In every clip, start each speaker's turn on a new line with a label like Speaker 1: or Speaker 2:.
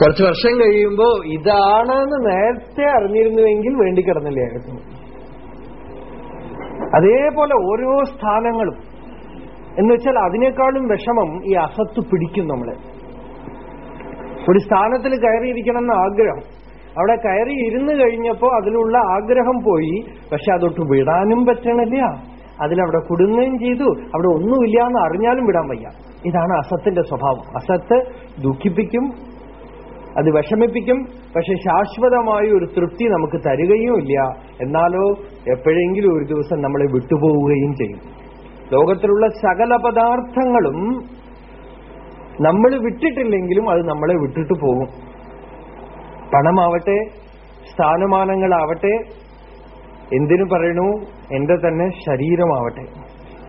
Speaker 1: കുറച്ചു വർഷം കഴിയുമ്പോ ഇതാണെന്ന് നേരത്തെ അറിഞ്ഞിരുന്നുവെങ്കിൽ വേണ്ടി കിടന്നില്ലായിരുന്നു അതേപോലെ ഓരോ സ്ഥാനങ്ങളും. എന്ന് വെച്ചാൽ അതിനേക്കാളും വിഷമം ഈ അസത്ത് പിടിക്കും നമ്മളെ. ഒരു സ്ഥാനത്തിൽ കയറിയിരിക്കണം എന്ന ആഗ്രഹം. അവിടെ കയറി ഇരുന്ന് കഴിഞ്ഞപ്പോ അതിലുള്ള ആഗ്രഹം പോയി. പക്ഷെ അതൊട്ട് വിടാനും പറ്റണില്ല. അതിലവിടെ കുടുങ്ങുകയും ചെയ്തു. അവിടെ ഒന്നുമില്ല എന്ന് അറിഞ്ഞാലും വിടാൻ വയ്യ. ഇതാണ് അസത്തിന്റെ സ്വഭാവം. അസത്ത് ദുഃഖിപ്പിക്കും അത് വിഷമിപ്പിക്കും. പക്ഷെ ശാശ്വതമായ ഒരു തൃപ്തി നമുക്ക് തരികയുമില്ല എന്നാലോ എപ്പോഴെങ്കിലും ഒരു ദിവസം നമ്മളെ വിട്ടുപോവുകയും ചെയ്യും. ലോകത്തിലുള്ള സകല പദാർത്ഥങ്ങളും നമ്മൾ വിട്ടിട്ടില്ലെങ്കിലും അത് നമ്മളെ വിട്ടിട്ട് പോകും. പണമാവട്ടെ സ്ഥാനമാനങ്ങളാവട്ടെ എന്തിനു പറയണു? എന്റെ തന്നെ ശരീരമാവട്ടെ.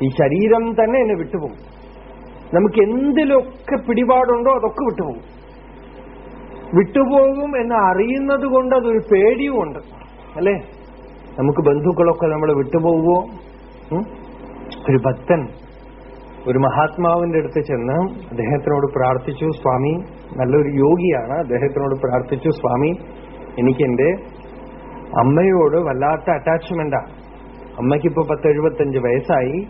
Speaker 1: ഈ ശരീരം തന്നെ എന്നെ വിട്ടുപോകും. നമുക്ക് എന്തിലൊക്കെ പിടിപാടുണ്ടോ അതൊക്കെ വിട്ടുപോകും. വിട്ടുപോകും എന്ന് അറിയുന്നത് കൊണ്ട് അതൊരു പേടിയുമുണ്ട്. അല്ലേ? നമുക്ക് ബന്ധുക്കളൊക്കെ നമ്മൾ വിട്ടുപോകുമോ ഒരു ഭക്തൻ ഒരു മഹാത്മാവിന്റെ അടുത്ത് ചെന്ന് അദ്ദേഹത്തിനോട് പ്രാർത്ഥിച്ചു സ്വാമി നല്ലൊരു യോഗിയാണ്. അദ്ദേഹത്തിനോട് പ്രാർത്ഥിച്ചു സ്വാമി എനിക്ക് എന്റെ അമ്മയോട് വല്ലാത്ത അറ്റാച്ച്മെന്റാ അമ്മയ്ക്കിപ്പോ പത്ത് എഴുപത്തഞ്ച് വയസ്സായി.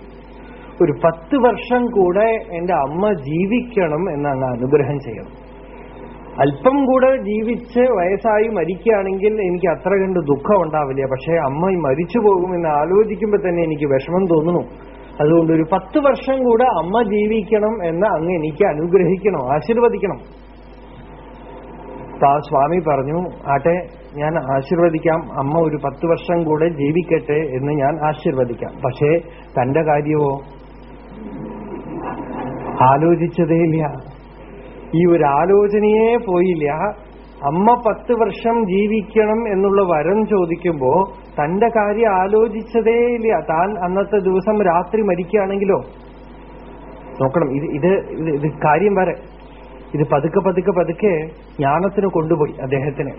Speaker 1: ഒരു പത്ത് വർഷം കൂടെ എന്റെ അമ്മ ജീവിക്കണം എന്ന് അങ്ങ് അനുഗ്രഹം ചെയ്യണം അല്പം കൂടെ ജീവിച്ച് വയസ്സായി മരിക്കുകയാണെങ്കിൽ എനിക്ക് അത്ര കണ്ട് ദുഃഖം ഉണ്ടാവില്ല. പക്ഷെ അമ്മ മരിച്ചു പോകുമെന്ന് ആലോചിക്കുമ്പോൾ തന്നെ എനിക്ക് വിഷമം തോന്നുന്നു. അതുകൊണ്ട് ഒരു പത്ത് വർഷം കൂടെ അമ്മ ജീവിക്കണം എന്ന് അങ്ങ് എനിക്ക് അനുഗ്രഹിക്കണം ആശീർവദിക്കണം. സ്വാമി പറഞ്ഞു ആട്ടെ ഞാൻ ആശീർവദിക്കാം. അമ്മ ഒരു പത്ത് വർഷം കൂടെ ജീവിക്കട്ടെ എന്ന് ഞാൻ ആശീർവദിക്കാം. പക്ഷേ തന്റെ കാര്യമോ? ആലോചിച്ചതേയില്ല ഈ ഒരു ആലോചനയെ പോയില്ല. അമ്മ പത്ത് വർഷം ജീവിക്കണം എന്നുള്ള വരം ചോദിക്കുമ്പോ തന്റെ കാര്യം ആലോചിച്ചതേ ഇല്ല. താൻ അന്നത്തെ ദിവസം രാത്രി മരിക്കുകയാണെങ്കിലോ? നോക്കണം. ഇത് ഇത് ഇത് കാര്യം വരെ. ഇത് പതുക്കെ പതുക്കെ പതുക്കെ ജ്ഞാനത്തിന് കൊണ്ടുപോയി അദ്ദേഹത്തിന്.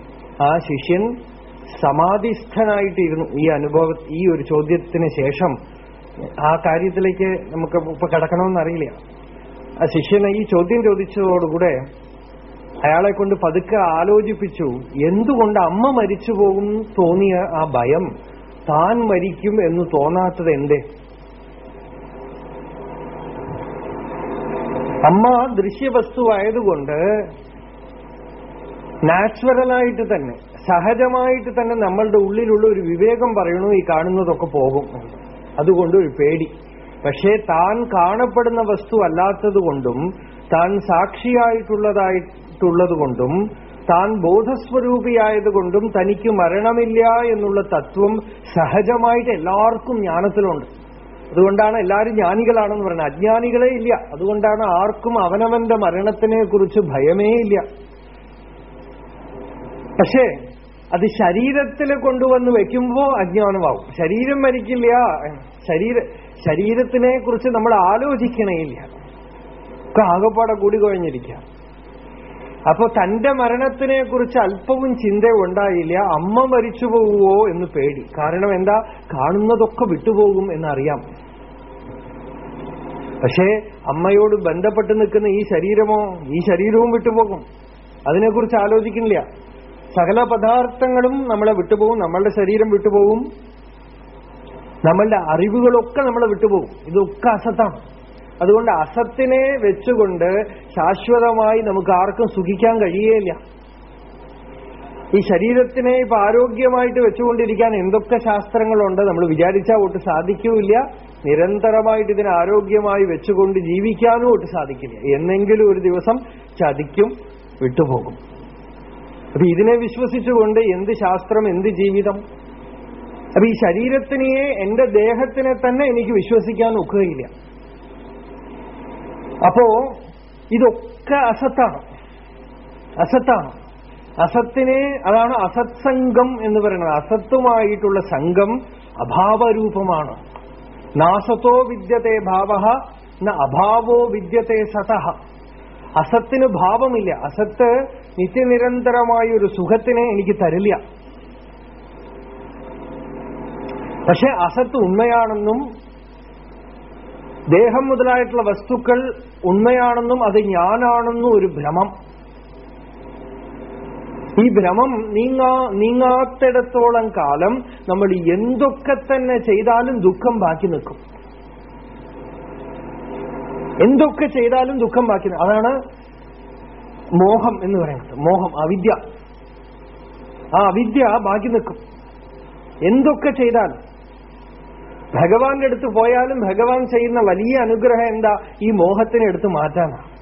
Speaker 1: ആ ശിഷ്യൻ സമാധിസ്ഥനായിട്ടിരുന്നു. ഈ അനുഭവ ഈ ഒരു ചോദ്യത്തിന് ശേഷം ആ കാര്യത്തിലേക്ക് നമുക്ക് ഇപ്പൊ കിടക്കണമെന്നറിയില്ല ആ ശിഷ്യനെ ഈ ചോദ്യം ചോദിച്ചതോടുകൂടെ അയാളെ കൊണ്ട് പതുക്കെ ആലോചിപ്പിച്ചു എന്തുകൊണ്ട് അമ്മ മരിച്ചു പോകും? തോന്നിയ ആ ഭയം താൻ മരിക്കും എന്ന് തോന്നാത്തത് എന്തേ? അമ്മ ദൃശ്യവസ്തുവായതുകൊണ്ട് നാച്ചുറലായിട്ട് തന്നെ സഹജമായിട്ട് തന്നെ നമ്മളുടെ ഉള്ളിലുള്ള ഒരു വിവേകം പറയണു ഈ കാണുന്നതൊക്കെ പോകും. അതുകൊണ്ട് ഒരു പേടി. പക്ഷേ താൻ കാണപ്പെടുന്ന വസ്തു അല്ലാത്തതുകൊണ്ടും താൻ സാക്ഷിയായിട്ടുള്ളതായിട്ടുള്ളതുകൊണ്ടും താൻ ബോധസ്വരൂപിയായതുകൊണ്ടും തനിക്ക് മരണമില്ല എന്നുള്ള തത്വം സഹജമായിട്ട് എല്ലാവർക്കും ജ്ഞാനത്തിലുണ്ട്. അതുകൊണ്ടാണ് എല്ലാവരും ജ്ഞാനികളാണെന്ന് പറയുന്നത്. അജ്ഞാനികളെ ഇല്ല. അതുകൊണ്ടാണ് ആർക്കും അവനവന്റെ മരണത്തിനെ കുറിച്ച് ഭയമേ ഇല്ല. പക്ഷേ അത് ശരീരത്തിൽ കൊണ്ടുവന്ന് വെക്കുമ്പോ അജ്ഞാനമാവും. ശരീരം മരിക്കില്ല. ശരീര ശരീരത്തിനെ കുറിച്ച് നമ്മൾ ആലോചിക്കണേയില്ല. ഒക്കെ ആകപ്പാടെ കൂടി കഴിഞ്ഞിരിക്കാം അപ്പൊ തന്റെ മരണത്തിനെ കുറിച്ച് അല്പവും ചിന്ത ഉണ്ടായില്ല അമ്മ മരിച്ചു പോവുമോ എന്ന് പേടി. കാരണം എന്താ? കാണുന്നതൊക്കെ വിട്ടുപോകും എന്നറിയാം. പക്ഷേ അമ്മയോട് ബന്ധപ്പെട്ട് നിൽക്കുന്ന ഈ ശരീരമോ ഈ ശരീരവും വിട്ടുപോകും. അതിനെക്കുറിച്ച് ആലോചിക്കുന്നില്ല. സകല പദാർത്ഥങ്ങളും നമ്മളെ വിട്ടുപോകും. നമ്മളുടെ ശരീരം വിട്ടുപോകും. നമ്മളുടെ അറിവുകളൊക്കെ നമ്മൾ വിട്ടുപോകും. ഇതൊക്കെ അസത്താണ്. അതുകൊണ്ട് അസത്തിനെ വെച്ചുകൊണ്ട് ശാശ്വതമായി നമുക്ക് ആർക്കും സുഖിക്കാൻ കഴിയേയില്ല. ഈ ശരീരത്തിനെ ഇപ്പൊ ആരോഗ്യമായിട്ട് വെച്ചുകൊണ്ടിരിക്കാൻ എന്തൊക്കെ ശാസ്ത്രങ്ങളുണ്ട് നമ്മൾ വിചാരിച്ചാൽ ഒട്ട് സാധിക്കൂല നിരന്തരമായിട്ട് ഇതിനെ ആരോഗ്യമായി വെച്ചുകൊണ്ട് ജീവിക്കാനും ഒട്ട് സാധിക്കില്ല. എന്നെങ്കിലും ഒരു ദിവസം ചതിക്കും വിട്ടുപോകും. അപ്പൊ ഇതിനെ വിശ്വസിച്ചുകൊണ്ട് എന്ത് ശാസ്ത്രം എന്ത് ജീവിതം? അപ്പൊ ഈ ശരീരത്തിനെ എന്റെ ദേഹത്തിനെ തന്നെ എനിക്ക് വിശ്വസിക്കാൻ ഒക്കുകയില്ല. അപ്പോ ഇതൊക്കെ അസത്താണ്. അസത്താണ്. അസത്തിനെ അതാണ് അസത്സംഗം എന്ന് പറയുന്നത്. അസത്തുമായിട്ടുള്ള സംഘം അഭാവരൂപമാണ്. നാസത്തോ വിദ്യത്തെ ഭാവ ന അഭാവോ വിദ്യത്തെ സതഹ. അസത്തിന് ഭാവമില്ല. അസത്ത് നിത്യനിരന്തരമായ ഒരു സുഖത്തിനെ എനിക്ക് തരില്ല. പക്ഷെ അസത്ത് ഉണ്മയാണെന്നും ദേഹം മുതലായിട്ടുള്ള വസ്തുക്കൾ ഉണ്മയാണെന്നും അത് ഞാനാണെന്നും ഒരു ഭ്രമം. ഈ ഭ്രമം നീങ്ങാ നീങ്ങാത്തിടത്തോളം കാലം നമ്മൾ എന്തൊക്കെ തന്നെ ചെയ്താലും ദുഃഖം ബാക്കി നിൽക്കും. എന്തൊക്കെ ചെയ്താലും ദുഃഖം ബാക്കി അതാണ് മോഹം എന്ന് പറയുന്നത്. മോഹം അവിദ്യ. ആ അവിദ്യ ബാക്കി നിൽക്കും. എന്തൊക്കെ ചെയ്താലും. ഭഗവാന്റെ അടുത്ത് പോയാലും ഭഗവാൻ ചെയ്യുന്ന വലിയ അനുഗ്രഹം എന്താ? ഈ മോഹത്തിനെ എടുത്ത് മാറ്റാനാണ്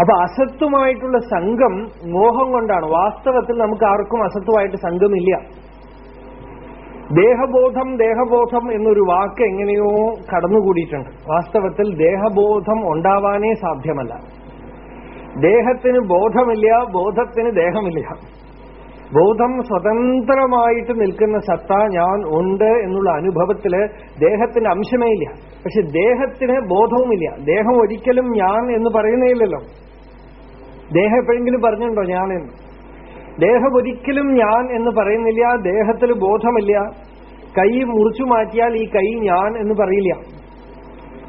Speaker 1: അപ്പൊ അസത്വമായിട്ടുള്ള സംഘം മോഹം കൊണ്ടാണ്. വാസ്തവത്തിൽ നമുക്ക് ആർക്കും അസത്വമായിട്ട് സംഘമില്ല. ദേഹബോധം ദേഹബോധം എന്നൊരു വാക്ക് എങ്ങനെയോ കടന്നുകൂടിയിട്ടുണ്ട്. വാസ്തവത്തിൽ ദേഹബോധം ഉണ്ടാവാനേ സാധ്യമല്ല. ദേഹത്തിന് ബോധമില്ല ബോധത്തിന് ദേഹമില്ല. ബോധം സ്വതന്ത്രമായിട്ട് നിൽക്കുന്ന സത്ത ഞാൻ ഉണ്ട് എന്നുള്ള അനുഭവത്തിൽ ദേഹത്തിന് അംശമേ ഇല്ല. പക്ഷെ ദേഹത്തിന് ബോധവുമില്ല. ദേഹം ഒരിക്കലും ഞാൻ എന്ന് പറയുന്നില്ലല്ലോ ദേഹം എപ്പോഴെങ്കിലും പറഞ്ഞിട്ടുണ്ടോ ഞാൻ എന്ന്? ദേഹം ഒരിക്കലും ഞാൻ എന്ന് പറയുന്നില്ല. ദേഹത്തിൽ ബോധമില്ല. കൈ മുറിച്ചു മാറ്റിയാൽ ഈ കൈ ഞാൻ എന്ന് പറയില്ല.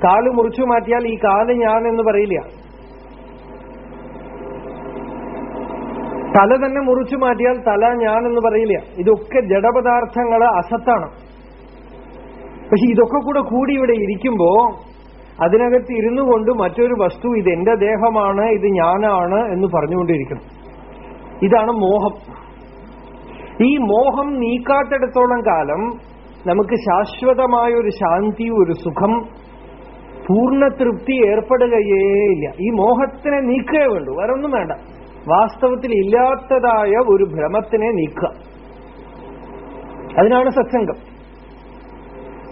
Speaker 1: കാൽ മുറിച്ചു മാറ്റിയാൽ ഈ കാൽ ഞാൻ എന്ന് പറയില്ല. തല തന്നെ മുറിച്ചു മാറ്റിയാൽ തല ഞാൻ എന്ന് പറയില്ല. ഇതൊക്കെ ജഡപദാർത്ഥങ്ങൾ അസത്താണ്. പക്ഷെ ഇതൊക്കെ കൂടെ കൂടി ഇവിടെ ഇരിക്കുമ്പോ അതിനകത്ത് ഇരുന്നു കൊണ്ട് മറ്റൊരു വസ്തു ഇത് എന്റെ ദേഹമാണ് ഇത് ഞാനാണ് എന്ന് പറഞ്ഞുകൊണ്ടിരിക്കണം. ഇതാണ് മോഹം. ഈ മോഹം നീക്കാത്തിടത്തോളം കാലം നമുക്ക് ശാശ്വതമായ ഒരു ശാന്തി ഒരു സുഖം പൂർണ തൃപ്തി ഏർപ്പെടുകയേ ഇല്ല. ഈ മോഹത്തിനെ നീക്കുകയേ വേണ്ടു. വേറെ ഒന്നും വേണ്ട. വാസ്തവത്തിൽ ഇല്ലാത്തതായ ഒരു ഭ്രമത്തിനെ നീക്കുക. അതിനാണ് സത്സംഗം.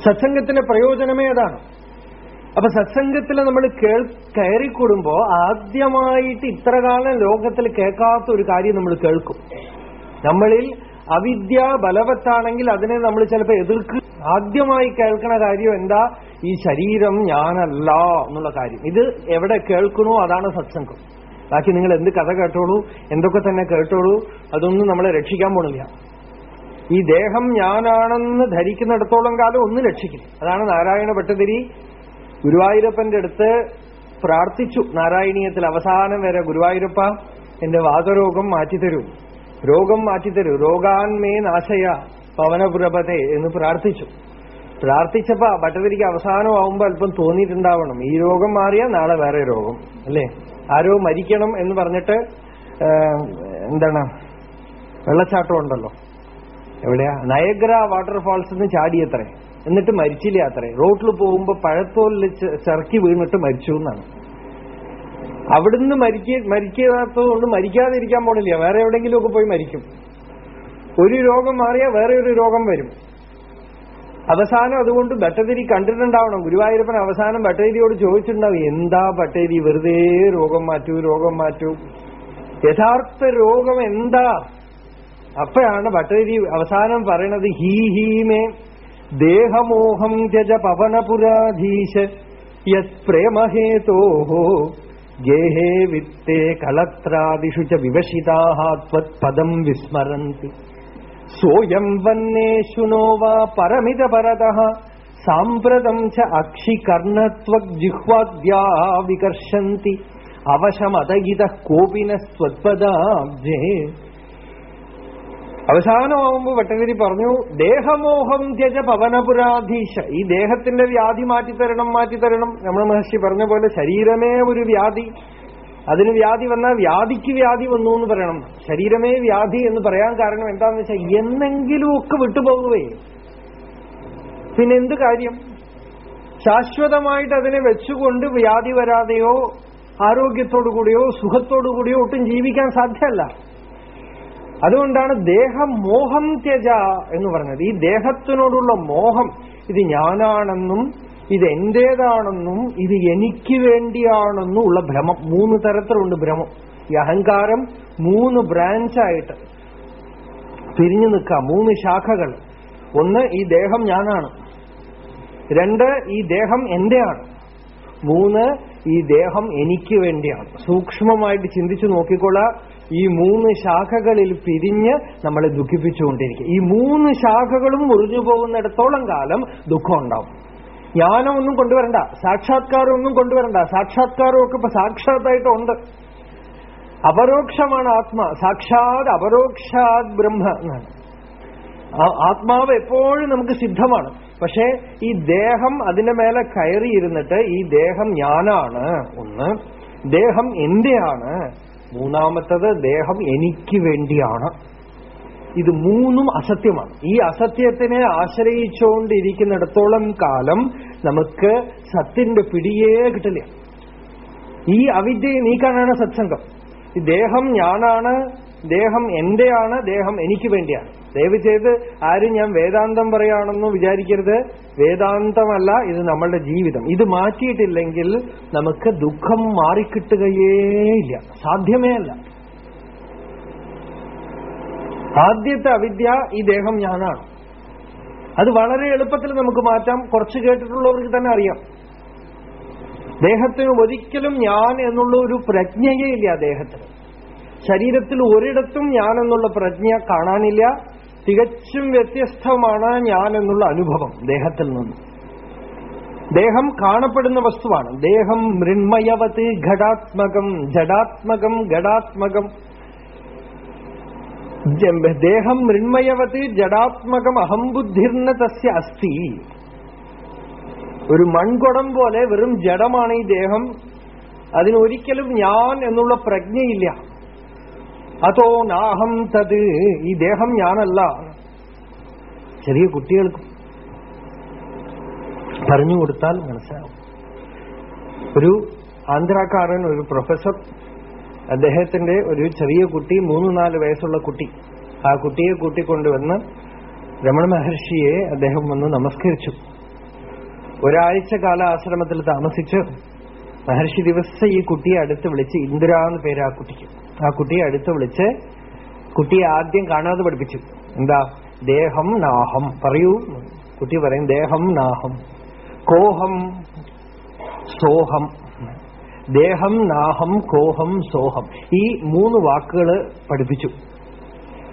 Speaker 1: സത്സംഗത്തിന്റെ പ്രയോജനമേ അതാണ്. അപ്പൊ സത്സംഗത്തിൽ നമ്മൾ കേൾ കയറിക്കൂടുമ്പോ ആദ്യമായിട്ട് ഇത്രകാലം ലോകത്തിൽ കേൾക്കാത്ത ഒരു കാര്യം നമ്മൾ കേൾക്കും. നമ്മളിൽ അവിദ്യ ബലവത്താണെങ്കിൽ അതിനെ നമ്മൾ ചിലപ്പോൾ എതിർക്ക്. ആദ്യമായി കേൾക്കുന്ന കാര്യം എന്താ? ഈ ശരീരം ഞാനല്ല എന്നുള്ള കാര്യം. ഇത് എവിടെ കേൾക്കണോ? അതാണ് സത്സംഗം. ബാക്കി നിങ്ങൾ എന്ത് കഥ കേട്ടോളൂ എന്തൊക്കെ തന്നെ കേട്ടോളൂ അതൊന്നും നമ്മളെ രക്ഷിക്കാൻ പോണില്ല. ഈ ദേഹം ഞാനാണെന്ന് ധരിക്കുന്നിടത്തോളം കാലം ഒന്ന് രക്ഷിക്കും. അതാണ് നാരായണ ഭട്ടതിരി ഗുരുവായൂരപ്പന്റെ അടുത്ത് പ്രാർത്ഥിച്ചു. നാരായണീയത്തിൽ അവസാനം വരെ ഗുരുവായൂരപ്പ എന്റെ വാതരോഗം മാറ്റിത്തരൂ. രോഗം മാറ്റിത്തരൂ. രോഗാൻമേ നാശയ. പവനപുരപതേ എന്ന് പ്രാർത്ഥിച്ചു. പ്രാർത്ഥിച്ചപ്പോ ഭട്ടതിരിക്ക് അവസാനമാവുമ്പോ അല്പം തോന്നിയിട്ടുണ്ടാവണം. ഈ രോഗം മാറിയാൽ നാളെ വേറെ രോഗം. അല്ലേ? ആരോ മരിക്കണം എന്ന് പറഞ്ഞിട്ട് എന്താണ് വെള്ളച്ചാട്ടം ഉണ്ടല്ലോ. എവിടെയാ? നയഗ്ര വാട്ടർഫാൾസ് നിന്ന് ചാടിയത്രേ. എന്നിട്ട് മരിച്ചില്ല അത്രേ. റോട്ടിൽ പോകുമ്പോ പഴത്തോലിൽ ചർക്കി വീണിട്ട് മരിച്ചു എന്നാണ്. അവിടുന്ന് മരിക്ക മരിക്കാത്തതുകൊണ്ട് മരിക്കാതിരിക്കാൻ പോണില്ല. വേറെ എവിടെയെങ്കിലുമൊക്കെ പോയി മരിക്കും. ഒരു രോഗം മാറിയാൽ വേറെ ഒരു രോഗം വരും. അവസാനം അതുകൊണ്ട് ഭട്ടതിരി കണ്ടിട്ടുണ്ടാവണം. ഗുരുവായൂരപ്പൻ അവസാനം ഭട്ടതിരിയോട് ചോദിച്ചിട്ടുണ്ടാവും എന്താ ഭട്ടേരി വെറുതെ രോഗം മാറ്റൂ രോഗം മാറ്റൂ. യഥാർത്ഥ രോഗം എന്താ? അപ്പോഴാണ് ഭട്ടതിരി അവസാനം പറയണത് ഹീ ഹീമേ ദേഹമോഹം ജജ പവനപുരാധീശ യത് പ്രേമഹേതോഹോ ഗേഹേ വിത്തേ കളത്രാദിഷു ച വിവശിതാഹ ത്വത്പദം വിസ്മരന്തി. സോയം വന്നേശുനോ വാ പരമിത പരത സാമ്പ്രതം ച അക്ഷി കർണത്വജിഹ്വാദ്യാ വികർഷന്തി അവശമതയിത കോപിന സ്വത്പദാബ്ജേ അവസാനമാവുമ്പോ ഭട്ടതിരി പറഞ്ഞു ദേഹമോഹം ത്യജ പവനപുരാധീശ. ഈ ദേഹത്തിന്റെ വ്യാധി മാറ്റിത്തരണം മാറ്റിത്തരണം. രമണ മഹർഷി പറഞ്ഞ പോലെ ശരീരമേ ഒരു വ്യാധി. അതിന് വ്യാധി വന്നാൽ വ്യാധിക്ക് വ്യാധി വന്നു എന്ന് പറയണം. ശരീരമേ വ്യാധി എന്ന് പറയാൻ കാരണം എന്താന്ന് വെച്ചാൽ എന്നെങ്കിലുമൊക്കെ വിട്ടുപോകുവേ. പിന്നെ എന്ത് കാര്യം? ശാശ്വതമായിട്ട് അതിനെ വെച്ചുകൊണ്ട് വ്യാധി വരാതെയോ ആരോഗ്യത്തോടുകൂടിയോ സുഖത്തോടുകൂടിയോ ഒട്ടും ജീവിക്കാൻ സാധ്യമല്ല. അതുകൊണ്ടാണ് ദേഹം മോഹം ത്യജ എന്ന് പറഞ്ഞത്. ഈ ദേഹത്തിനോടുള്ള മോഹം ഇത് ഞാനാണെന്നും ഇത് എന്റേതാണെന്നും ഇത് എനിക്ക് വേണ്ടിയാണെന്നും ഉള്ള ഭ്രമം. മൂന്ന് തരത്തിലുണ്ട് ഭ്രമം. ഈ അഹങ്കാരം മൂന്ന് ബ്രാഞ്ചായിട്ട് പിരിഞ്ഞു നിൽക്കാം മൂന്ന് ശാഖകൾ. ഒന്ന് ഈ ദേഹം ഞാനാണ്. രണ്ട് ഈ ദേഹം എന്റെയാണ്. മൂന്ന് ഈ ദേഹം എനിക്ക് വേണ്ടിയാണ്. സൂക്ഷ്മമായിട്ട് ചിന്തിച്ചു നോക്കിക്കൊള്ളാം. ഈ മൂന്ന് ശാഖകളിൽ പിരിഞ്ഞ് നമ്മളെ ദുഃഖിപ്പിച്ചുകൊണ്ടിരിക്കും ഈ മൂന്ന് ശാഖകളും മുറിഞ്ഞു പോകുന്നിടത്തോളം കാലം ദുഃഖം ഉണ്ടാവും. ജ്ഞാനമൊന്നും കൊണ്ടുവരണ്ട സാക്ഷാത്കാരമൊന്നും കൊണ്ടുവരണ്ട. സാക്ഷാത്കാരമൊക്കെ ഇപ്പൊ സാക്ഷാത്തായിട്ടുണ്ട്. അപരോക്ഷമാണ് ആത്മ. സാക്ഷാത് അപരോക്ഷാത് ബ്രഹ്മ എന്നാണ്. ആത്മാവ് എപ്പോഴും നമുക്ക് സിദ്ധമാണ്. പക്ഷേ ഈ ദേഹം അതിന്റെ മേലെ കയറിയിരുന്നിട്ട് ഈ ദേഹം ഞാനാണ് ഒന്ന് ദേഹം എന്റെയാണ്. മൂന്നാമത്തത് ദേഹം എനിക്ക് വേണ്ടിയാണ്. ഇത് മൂന്നും അസത്യമാണ്. ഈ അസത്യത്തിനെ ആശ്രയിച്ചുകൊണ്ടിരിക്കുന്നിടത്തോളം കാലം നമുക്ക് സത്യന്റെ പിടിയേ കിട്ടില്ല. ഈ അവിദ്യയെ നീക്കാനാണ് സത്സംഗം. ദേഹം ഞാനാണ് ദേഹം എന്റെയാണ് ദേഹം എനിക്ക് വേണ്ടിയാണ്. ദയവ് ചെയ്ത് ആരും ഞാൻ വേദാന്തം പറയുകയാണെന്ന് വിചാരിക്കരുത്. വേദാന്തമല്ല ഇത് നമ്മളുടെ ജീവിതം. ഇത് മാറ്റിയിട്ടില്ലെങ്കിൽ നമുക്ക് ദുഃഖം മാറിക്കിട്ടുകയേ ഇല്ല. സാധ്യമേ അല്ല. ആദ്യത്തെ അവിദ്യ ഈ ദേഹം ഞാനാണ്. അത് വളരെ എളുപ്പത്തിൽ നമുക്ക് മാറ്റാം. കുറച്ച് കേട്ടിട്ടുള്ളവർക്ക് തന്നെ അറിയാം. ദേഹത്തിന് ഒരിക്കലും ഞാൻ എന്നുള്ള ഒരു പ്രജ്ഞയേ ഇല്ല ദേഹത്തിന് ശരീരത്തിൽ ഒരിടത്തും ഞാൻ എന്നുള്ള പ്രജ്ഞ കാണാനില്ല. തികച്ചും വ്യത്യസ്തമാണ് ഞാൻ എന്നുള്ള അനുഭവം ദേഹത്തിൽ നിന്ന്. ദേഹം കാണപ്പെടുന്ന വസ്തുവാണ്. ദേഹം മൃണ്മയവത് ഘടാത്മകം ജഡാത്മകം ഘടാത്മകം ദേഹം മൃണ്മയവത് ജഡാത്മകം അഹംബുദ്ധിർന്ന തസ്യ അസ്ഥി. ഒരു മൺകുടം പോലെ വെറും ജഡമാണ് ഈ ദേഹം. അതിനൊരിക്കലും ഞാൻ എന്നുള്ള പ്രജ്ഞയില്ല. അതോ നാഹം തത് ഈ ദേഹം ഞാനല്ല. ചെറിയ കുട്ടികൾക്ക് പറഞ്ഞു കൊടുത്താൽ മനസ്സിലാവും. ഒരു ആന്ധ്രാക്കാരൻ ഒരു പ്രൊഫസർ അദ്ദേഹത്തിന്റെ ഒരു ചെറിയ കുട്ടി മൂന്ന് നാല് വയസ്സുള്ള കുട്ടി. ആ കുട്ടിയെ കൂട്ടിക്കൊണ്ടുവന്ന് രമണ മഹർഷിയെ അദ്ദേഹം വന്ന് നമസ്കരിച്ചു. ഒരാഴ്ച കാല ആശ്രമത്തിൽ താമസിച്ച് മഹർഷി ദിവസം ഈ കുട്ടിയെ അടുത്ത് വിളിച്ച് ഇന്ദിര എന്ന് പേര് ആ കുട്ടിക്ക്. ആ കുട്ടിയെ അടുത്ത് വിളിച്ച് കുട്ടിയെ ആദ്യം കാണാതെ പഠിപ്പിച്ചു. എന്താ? ദേഹം നാഹം. പറയൂ. കുട്ടി പറയും ദേഹം നാഹം. കോഹം സോഹം. ദേഹം നാഹം കോഹം സോഹം ഈ മൂന്ന് വാക്കുകൾ പഠിപ്പിച്ചു.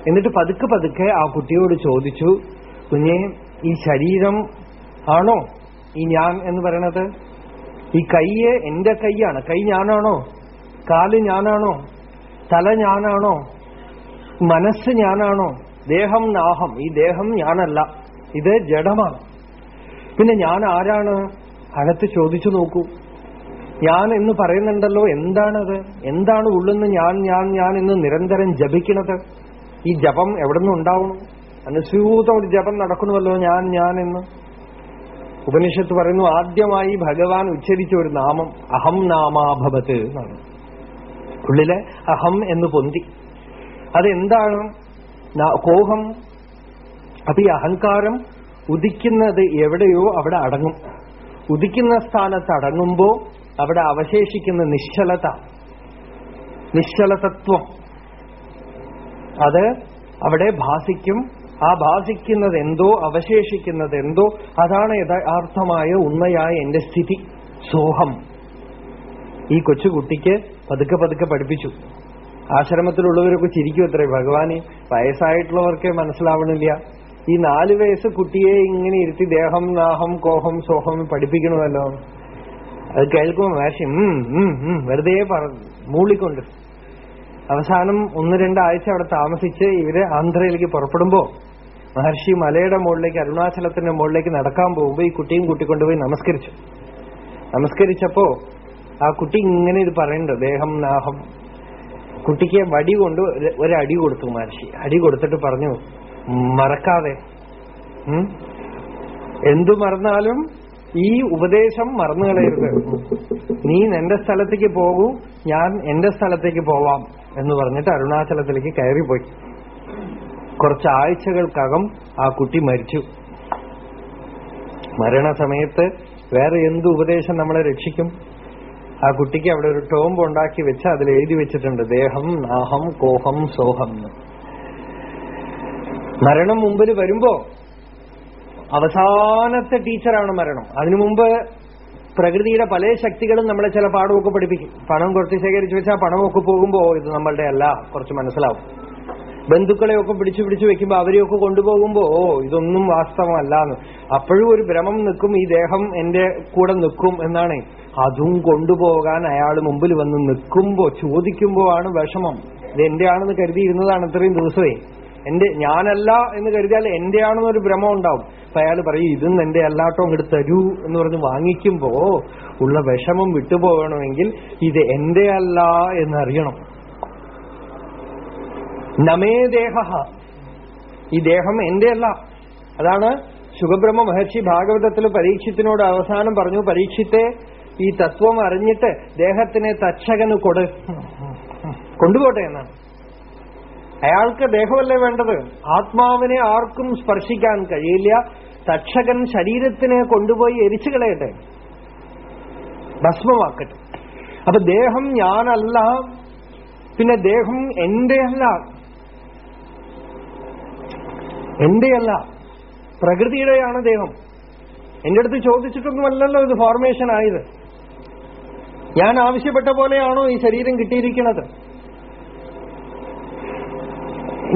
Speaker 1: എന്നിട്ട് പതുക്കെ പതുക്കെ ആ കുട്ടിയോട് ചോദിച്ചു കുഞ്ഞെ ഈ ശരീരം ആണോ? ഈ ഞാൻ എന്ന് പറയണത്? ഈ കൈയെ എന്റെ കൈയാണ്. കൈ ഞാനാണോ? കാൽ ഞാനാണോ? തല ഞാനാണോ? മനസ്സ് ഞാനാണോ? ദേഹം നാഹം. ഈ ദേഹം ഞാനല്ല. ഇത് ജഡമാണ്. പിന്നെ ഞാൻ ആരാണ്? അകത്ത് ചോദിച്ചു നോക്കൂ. ഞാൻ എന്ന് പറയുന്നുണ്ടല്ലോ എന്താണത്? എന്താണ് ഉള്ളെന്ന് ഞാൻ ഞാൻ ഞാൻ എന്ന് നിരന്തരം ജപിക്കണത്? ഈ ജപം എവിടെ നിന്നുണ്ടാവണം അനുസ്യൂതം ഒരു ജപം നടക്കണമല്ലോ ഞാൻ ഞാൻ എന്ന്. ഉപനിഷത്ത് പറയുന്നു ആദ്യമായി ഭഗവാൻ ഉച്ചരിച്ച ഒരു നാമം അഹം നാമാഭവത് എന്നാണ്. ഉള്ളിലെ അഹം എന്ന് പൊന്തി. അതെന്താണ്? കോഹം അപ്പൊ ഈ അഹങ്കാരം ഉദിക്കുന്നത് എവിടെയോ അവിടെ അടങ്ങും. ഉദിക്കുന്ന സ്ഥാനത്ത് അടങ്ങുമ്പോ അവിടെ അവശേഷിക്കുന്ന നിശ്ചലത നിശ്ചലതത്വം. അത് അവിടെ ഭാസിക്കും. ആ ഭാസിക്കുന്നത് എന്തോ അവശേഷിക്കുന്നത് എന്തോ അതാണ് യഥാർത്ഥമായ ഉണ്മയായ എന്റെ സ്ഥിതി സോഹം. ഈ കൊച്ചുകുട്ടിക്ക് പതുക്കെ പതുക്കെ പഠിപ്പിച്ചു. ആശ്രമത്തിലുള്ളവരൊക്കെ ചിരിക്കും അത്രേ. ഭഗവാന് വയസ്സായിട്ടുള്ളവർക്ക് മനസ്സിലാവണില്ല. ഈ നാലു വയസ്സ് കുട്ടിയെ ഇങ്ങനെ ഇരുത്തി ദേഹം നാഹം കോഹം സോഹം പഠിപ്പിക്കണമല്ലോ. അത് കേൾക്കുമ്പോൾ മഹർഷി വെറുതെ പറ മൂളിക്കൊണ്ട്. അവസാനം ഒന്ന് രണ്ടാഴ്ച അവിടെ താമസിച്ച് ഇവർ ആന്ധ്രയിലേക്ക് പുറപ്പെടുമ്പോ മഹർഷി മലയുടെ മുകളിലേക്ക് അരുണാചലത്തിന്റെ മുകളിലേക്ക് നടക്കാൻ പോകുമ്പോ ഈ കുട്ടിയും കൂട്ടിക്കൊണ്ടുപോയി നമസ്കരിച്ചു. നമസ്കരിച്ചപ്പോ ആ കുട്ടി ഇങ്ങനെ ഇത് പറയുന്നുണ്ട് ദേഹം നാഹം. കുട്ടിക്ക് വടി കൊണ്ട് ഒരു- ഒരു അടി കൊടുത്തു മഹർഷി. അടി കൊടുത്തിട്ട് പറഞ്ഞു മറക്കാതെ. എന്തു മറന്നാലും ഈ ഉപദേശം മറന്നു കളയരുത് നീ എന്റെ സ്ഥലത്തേക്ക് പോകൂ ഞാൻ എന്റെ സ്ഥലത്തേക്ക് പോവാം എന്ന് പറഞ്ഞിട്ട് അരുണാചലത്തിലേക്ക് കയറിപ്പോയി. കുറച്ച് ആഴ്ചകൾക്കകം ആ കുട്ടി മരിച്ചു. മരണസമയത്ത് വേറെ എന്ത് ഉപദേശം നമ്മളെ രക്ഷിക്കും? ആ കുട്ടിക്ക് അവിടെ ഒരു ടോംബ് ഉണ്ടാക്കി വെച്ച് അതിൽ എഴുതി വെച്ചിട്ടുണ്ട് ദേഹം നാഹം കോഹം സോഹം. മരണം മുമ്പിൽ വരുമ്പോ അവസാനത്തെ ടീച്ചറാണ് മരണം. അതിനു മുമ്പ് പ്രകൃതിയുടെ പല ശക്തികളും നമ്മളെ ചില പാഠമൊക്കെ പഠിപ്പിക്കും. പണം കുറച്ച് ശേഖരിച്ചു വെച്ചാൽ പണമൊക്കെ പോകുമ്പോ ഇത് നമ്മളുടെ അല്ല കുറച്ച് മനസ്സിലാവും. ബന്ധുക്കളെയൊക്കെ പിടിച്ചു പിടിച്ചു വെക്കുമ്പോ അവരെയൊക്കെ കൊണ്ടുപോകുമ്പോ ഓ ഇതൊന്നും വാസ്തവമല്ല എന്ന് അപ്പോഴും ഒരു ഭ്രമം നിൽക്കും ഈ ദേഹം എന്റെ കൂടെ നിൽക്കും എന്നാണ്. അതും കൊണ്ടുപോകാൻ അയാൾ മുമ്പിൽ വന്ന് നിൽക്കുമ്പോ ചോദിക്കുമ്പോ ആണ് വിഷമം. ഇത് എന്റെ ആണെന്ന് കരുതിയിരുന്നതാണ് ഇത്രയും ദിവസമേ. എന്റെ ഞാനല്ല എന്ന് കരുതിയാൽ എന്റെ ആണെന്നൊരു ഭ്രമം ഉണ്ടാവും. അപ്പൊ അയാൾ പറയും ഇതും എന്റെ അല്ലാട്ടോ ഇങ്ങോട്ട് തരൂ എന്ന് പറഞ്ഞ് വാങ്ങിക്കുമ്പോ ഉള്ള വിഷമം വിട്ടുപോകണമെങ്കിൽ ഇത് എന്റെ അല്ല എന്നറിയണം. നമേ ദേഹ ഈ ദേഹം എന്റെ അല്ല അതാണ് ശുഭബ്രഹ്മ മഹർഷി ഭാഗവതത്തിൽ പരീക്ഷത്തിനോട് അവസാനം പറഞ്ഞു പരീക്ഷത്തെ ഈ തത്വം അറിഞ്ഞിട്ട് ദേഹത്തിനെ തച്ഛകന് കൊടു കൊണ്ടുപോട്ടെ എന്നാണ്. അയാൾക്ക് ദേഹമല്ലേ വേണ്ടത്? ആത്മാവിനെ ആർക്കും സ്പർശിക്കാൻ കഴിയില്ല. തക്ഷകൻ ശരീരത്തിനെ കൊണ്ടുപോയി എരിച്ചു കളയട്ടെ. ഭസ്മമാക്കട്ടെ. അപ്പൊ ദേഹം ഞാനല്ല പിന്നെ ദേഹം എന്റെ അല്ല എന്റെയല്ല. പ്രകൃതിയുടെയാണ് ദേഹം. എന്റെ അടുത്ത് ചോദിച്ചിട്ടൊന്നുമല്ലല്ലോ ഇത് ഫോർമേഷൻ ആയത്. ഞാൻ ആവശ്യപ്പെട്ട പോലെയാണോ ഈ ശരീരം കിട്ടിയിരിക്കുന്നത്?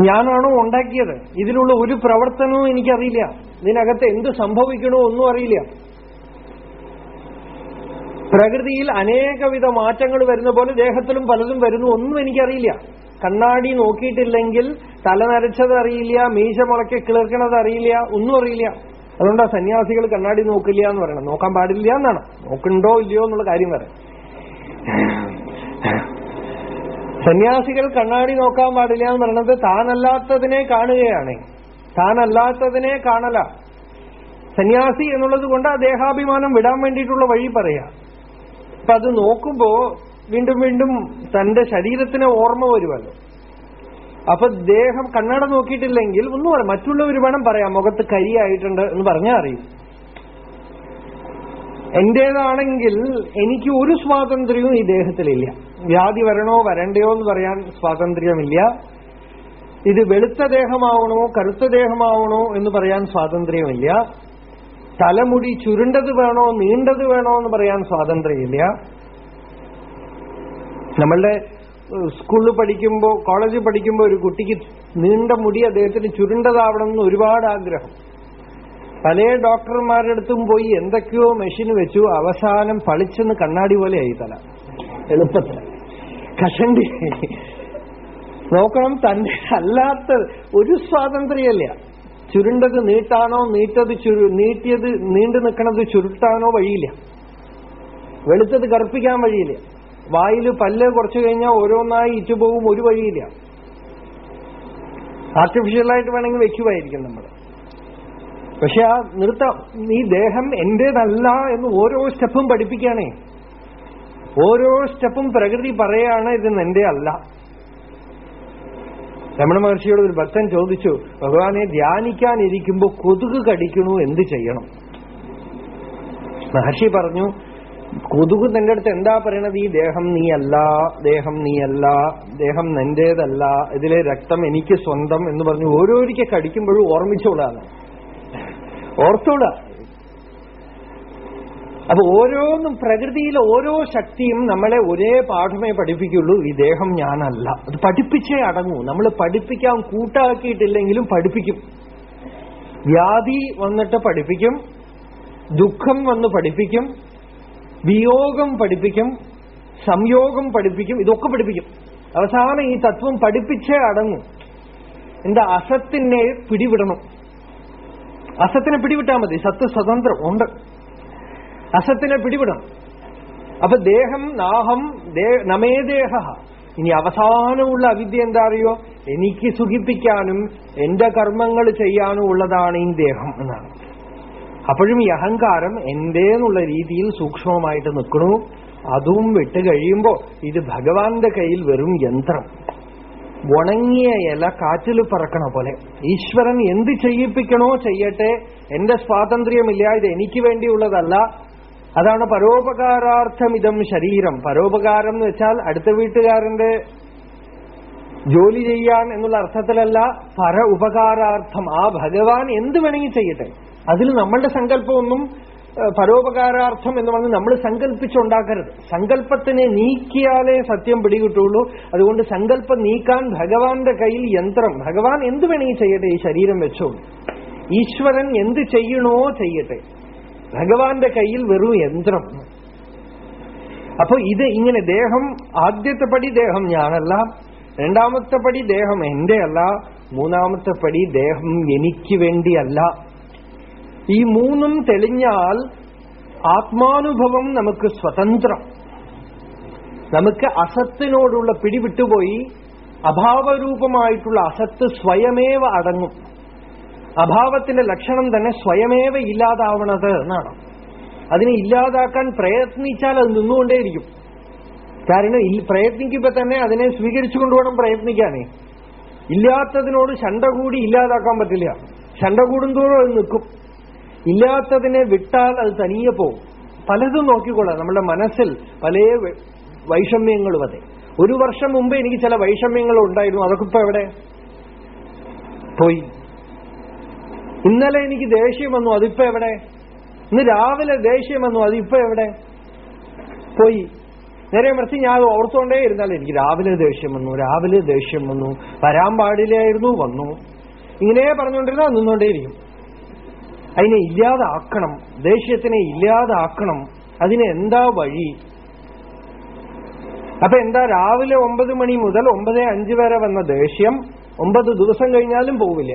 Speaker 1: ഞാനാണോ ഉണ്ടാക്കിയത്? ഇതിലുള്ള ഒരു പ്രവർത്തനവും എനിക്കറിയില്ല. ഇതിനകത്ത് എന്ത് സംഭവിക്കണോ ഒന്നും അറിയില്ല. പ്രകൃതിയിൽ അനേകവിധ മാറ്റങ്ങൾ വരുന്ന പോലെ ദേഹത്തിലും പലതും വരുന്നു ഒന്നും എനിക്കറിയില്ല. കണ്ണാടി നോക്കിയിട്ടില്ലെങ്കിൽ തല നരച്ചത് അറിയില്ല മീശ മുളക്കി കിളിർക്കണത് അറിയില്ല ഒന്നും അറിയില്ല. അതുകൊണ്ടാ സന്യാസികൾ കണ്ണാടി നോക്കില്ല എന്ന് പറയണം നോക്കാൻ പാടില്ല എന്നാണ്. നോക്കണ്ടോ ഇല്ലയോ എന്നുള്ള കാര്യം പറയാം സന്യാസികൾ കണ്ണാടി നോക്കാൻ പാടില്ല എന്ന് പറയുന്നത് താനല്ലാത്തതിനെ കാണുകയാണ്. താനല്ലാത്തതിനെ കാണല. സന്യാസി എന്നുള്ളത് കൊണ്ട് ആ ദേഹാഭിമാനം വിടാൻ വേണ്ടിയിട്ടുള്ള വഴി പറയാ. അപ്പൊ അത് നോക്കുമ്പോ വീണ്ടും വീണ്ടും തന്റെ ശരീരത്തിന് ഓർമ്മ വരുമല്ലോ അപ്പൊ ദേഹം കണ്ണട നോക്കിയിട്ടില്ലെങ്കിൽ ഒന്നും പറയാം മറ്റുള്ളവർ വേണം പറയാം മുഖത്ത് കരിയായിട്ടുണ്ട് എന്ന് പറഞ്ഞാൽ അറിയും. എന്റേതാണെങ്കിൽ എനിക്ക് ഒരു സ്വാതന്ത്ര്യവും ഈ ദേഹത്തിലില്ല. വ്യാധി വരണോ വരണ്ടയോ എന്ന് പറയാൻ സ്വാതന്ത്ര്യമില്ല. ഇത് വെളുത്ത ദേഹമാവണോ കറുത്ത ദേഹമാവണോ എന്ന് പറയാൻ സ്വാതന്ത്ര്യമില്ല. തലമുടി ചുരുണ്ടത് വേണോ നീണ്ടത് വേണോ എന്ന് പറയാൻ സ്വാതന്ത്ര്യമില്ല. നമ്മളുടെ സ്കൂളിൽ പഠിക്കുമ്പോൾ കോളേജിൽ പഠിക്കുമ്പോൾ ഒരു കുട്ടിക്ക് നീണ്ട മുടി അദ്ദേഹത്തിന് ചുരുണ്ടതാവണം എന്ന് ഒരുപാട് ആഗ്രഹം. പല ഡോക്ടർമാരുടെ അടുത്തും പോയി എന്തൊക്കെയോ മെഷീൻ വെച്ചു. അവസാനം പളിച്ചെന്ന് കണ്ണാടി പോലെ ആയി തല. എളുപ്പത്തിൽ. കഷണ്ടി. നോക്കണം തന്റെ അല്ലാത്ത ഒരു സ്വാതന്ത്ര്യമല്ല. ചുരുണ്ടത് നീട്ടാനോ നീട്ടത് ചുരു നീട്ടിയത് നീണ്ടു നിൽക്കണത് ചുരുട്ടാനോ വഴിയില്ല. വെളുത്തത് കറുപ്പിക്കാൻ വഴിയില്ല. വായിൽ പല്ല് കുറച്ചു കഴിഞ്ഞാൽ ഓരോന്നായി ഇറ്റുപോകും ഒരു വഴിയില്ല. ആർട്ടിഫിഷ്യലായിട്ട് വേണമെങ്കിൽ വെക്കുമായിരിക്കും നമ്മൾ പക്ഷെ ആ നൃത്തം ഈ ദേഹം എന്റേതല്ല എന്ന് ഓരോ സ്റ്റെപ്പും പഠിപ്പിക്കുകയാണേ. ഓരോ സ്റ്റെപ്പും പ്രകൃതി പറയാണ് ഇത് എന്റെ അല്ല. രമണ മഹർഷിയോട് ഒരു ഭക്തൻ ചോദിച്ചു ഭഗവാനെ ധ്യാനിക്കാനിരിക്കുമ്പോ കൊതുക് കടിക്കണു? എന്ത് ചെയ്യണം? മഹർഷി പറഞ്ഞു കൊതുക് നിന്റെ അടുത്ത് എന്താ പറയണത്? ഈ ദേഹം നീ അല്ല ദേഹം നീ അല്ല ദേഹം നിന്റേതല്ല ഇതിലെ രക്തം എനിക്ക് സ്വന്തം എന്ന് പറഞ്ഞു ഓരോരിക്കെ കടിക്കുമ്പോഴും ഓർമ്മിച്ചോളാണ് ഓർത്തോളാ അപ്പൊ ഓരോന്നും പ്രകൃതിയിലെ ഓരോ ശക്തിയും നമ്മളെ ഒരേ പാഠമേ പഠിപ്പിക്കുള്ളൂ. ഈ ദേഹം ഞാനല്ല. അത് പഠിപ്പിച്ചേ അടങ്ങൂ. നമ്മൾ പഠിപ്പിക്കാൻ കൂട്ടാക്കിയിട്ടില്ലെങ്കിലും പഠിപ്പിക്കും. വ്യാധി വന്നിട്ട് പഠിപ്പിക്കും. ദുഃഖം വന്ന് പഠിപ്പിക്കും. വിയോഗം പഠിപ്പിക്കും. സംയോഗം പഠിപ്പിക്കും. ഇതൊക്കെ പഠിപ്പിക്കും. അവസാനം ഈ തത്വം പഠിപ്പിച്ചേ അടങ്ങും. എന്താ? അസത്തിനെ പിടിവിടണം. അസത്തിനെ പിടിവിട്ടാൽ മതി. സത്ത് സ്വതന്ത്രം ഉണ്ട്. അസത്തിനെ പിടിവിടണം. അപ്പൊ ദേഹം നാഹം നമേ ദേഹ. ഇനി അവസാനമുള്ള അവിദ്യ എന്താ അറിയോ? എനിക്ക് സുഖിപ്പിക്കാനും എന്റെ കർമ്മങ്ങൾ ചെയ്യാനും ഉള്ളതാണ് ഈ ദേഹം എന്നാണ്. അപ്പോഴും ഈ അഹങ്കാരം എന്റേന്നുള്ള രീതിയിൽ സൂക്ഷ്മമായിട്ട് നിൽക്കണു. അതും വിട്ടുകഴിയുമ്പോ ഇത് ഭഗവാന്റെ കയ്യിൽ വെറും യന്ത്രം. ഉണങ്ങിയ ഇല കാറ്റിൽ പറക്കണ പോലെ. ഈശ്വരൻ എന്ത് ചെയ്യിപ്പിക്കണോ ചെയ്യട്ടെ എന്റെ സ്വാതന്ത്ര്യമില്ല ഇത് എനിക്ക് വേണ്ടിയുള്ളതല്ല. അതാണ് പരോപകാരാർത്ഥം പരോപകാരാർത്ഥമിതം ശരീരം. പരോപകാരം എന്ന് വെച്ചാൽ അടുത്ത വീട്ടുകാരന്റെ ജോലി ചെയ്യാൻ എന്നുള്ള അർത്ഥത്തിലല്ല പര ഉപകാരാർത്ഥം ആ ഭഗവാൻ എന്ത് വേണമെങ്കിൽ ചെയ്യട്ടെ. അതിൽ നമ്മളുടെ സങ്കല്പമൊന്നും പരോപകാരാർത്ഥം എന്ന് പറഞ്ഞ് നമ്മൾ സങ്കല്പിച്ചുണ്ടാക്കരുത് സങ്കല്പത്തിനെ നീക്കിയാലേ സത്യം പിടികിട്ടുള്ളൂ. അതുകൊണ്ട് സങ്കല്പം നീക്കാൻ ഭഗവാന്റെ കയ്യിൽ യന്ത്രം. ഭഗവാൻ എന്ത് വേണമെങ്കിൽ ചെയ്യട്ടെ ഈ ശരീരം വെച്ചോ. ഈശ്വരൻ എന്ത് ചെയ്യണോ ചെയ്യട്ടെ. ഭഗവാന്റെ കയ്യിൽ വെറും യന്ത്രം. അപ്പൊ ഇത് ഇങ്ങനെ ദേഹം ആദ്യത്തെ പടി ദേഹം ഞാനല്ല രണ്ടാമത്തെ പടി ദേഹം എന്റെ അല്ല മൂന്നാമത്തെ പടി ദേഹം എനിക്ക് വേണ്ടിയല്ല. ഈ മൂന്നും തെളിഞ്ഞാൽ ആത്മാനുഭവം നമുക്ക് സ്വതന്ത്രം. നമുക്ക് അസത്തിനോടുള്ള പിടിവിട്ടുപോയി അഭാവരൂപമായിട്ടുള്ള അസത്ത് സ്വയമേവ അടങ്ങും. അഭാവത്തിന്റെ ലക്ഷണം തന്നെ സ്വയമേവ ഇല്ലാതാവണത് എന്നാണ്. അതിനെ ഇല്ലാതാക്കാൻ പ്രയത്നിച്ചാൽ അത് നിന്നുകൊണ്ടേയിരിക്കും. കാരണം പ്രയത്നിക്കുമ്പോ തന്നെ അതിനെ സ്വീകരിച്ചു കൊണ്ടുവേണം പ്രയത്നിക്കാനേ. ഇല്ലാത്തതിനോട് ശണ്ട കൂടി ഇല്ലാതാക്കാൻ പറ്റില്ല. ശണ്ട കൂടുന്തോറും അത് നിൽക്കും. ഇല്ലാത്തതിനെ വിട്ടാൽ അത് തനിയെ പോകും പലതും നോക്കിക്കൊള്ളാം. നമ്മുടെ മനസ്സിൽ പല വൈഷമ്യങ്ങളും അതെ. ഒരു വർഷം മുമ്പ് എനിക്ക് ചില വൈഷമ്യങ്ങൾ ഉണ്ടായിരുന്നു. അതൊക്കെ ഇപ്പൊ എവിടെ? പോയി. ഇന്നലെ എനിക്ക് ദേഷ്യം വന്നു. അതിപ്പോ എവിടെ? ഇന്ന് രാവിലെ ദേഷ്യം വന്നു. അതിപ്പോ എവിടെ? പോയി. നേരെ മറിച്ച് ഞാൻ ഓർത്തുകൊണ്ടേ ഇരുന്നാൽ എനിക്ക് രാവിലെ ദേഷ്യം വന്നു. രാവിലെ ദേഷ്യം വന്നു. വരാൻ പാടില്ലായിരുന്നു. വന്നു. ഇങ്ങനെ പറഞ്ഞുകൊണ്ടിരുന്നാൽ നിന്നുകൊണ്ടേയിരിക്കും അതിനെ ഇല്ലാതാക്കണം ദേഷ്യത്തിനെ ഇല്ലാതാക്കണം. അതിന് എന്താ വഴി? അപ്പൊ എന്താ രാവിലെ ഒമ്പത് മണി മുതൽ ഒമ്പത് അഞ്ച് വരെ വന്ന ദേഷ്യം? ഒമ്പത് ദിവസം കഴിഞ്ഞാലും പോവില്ല.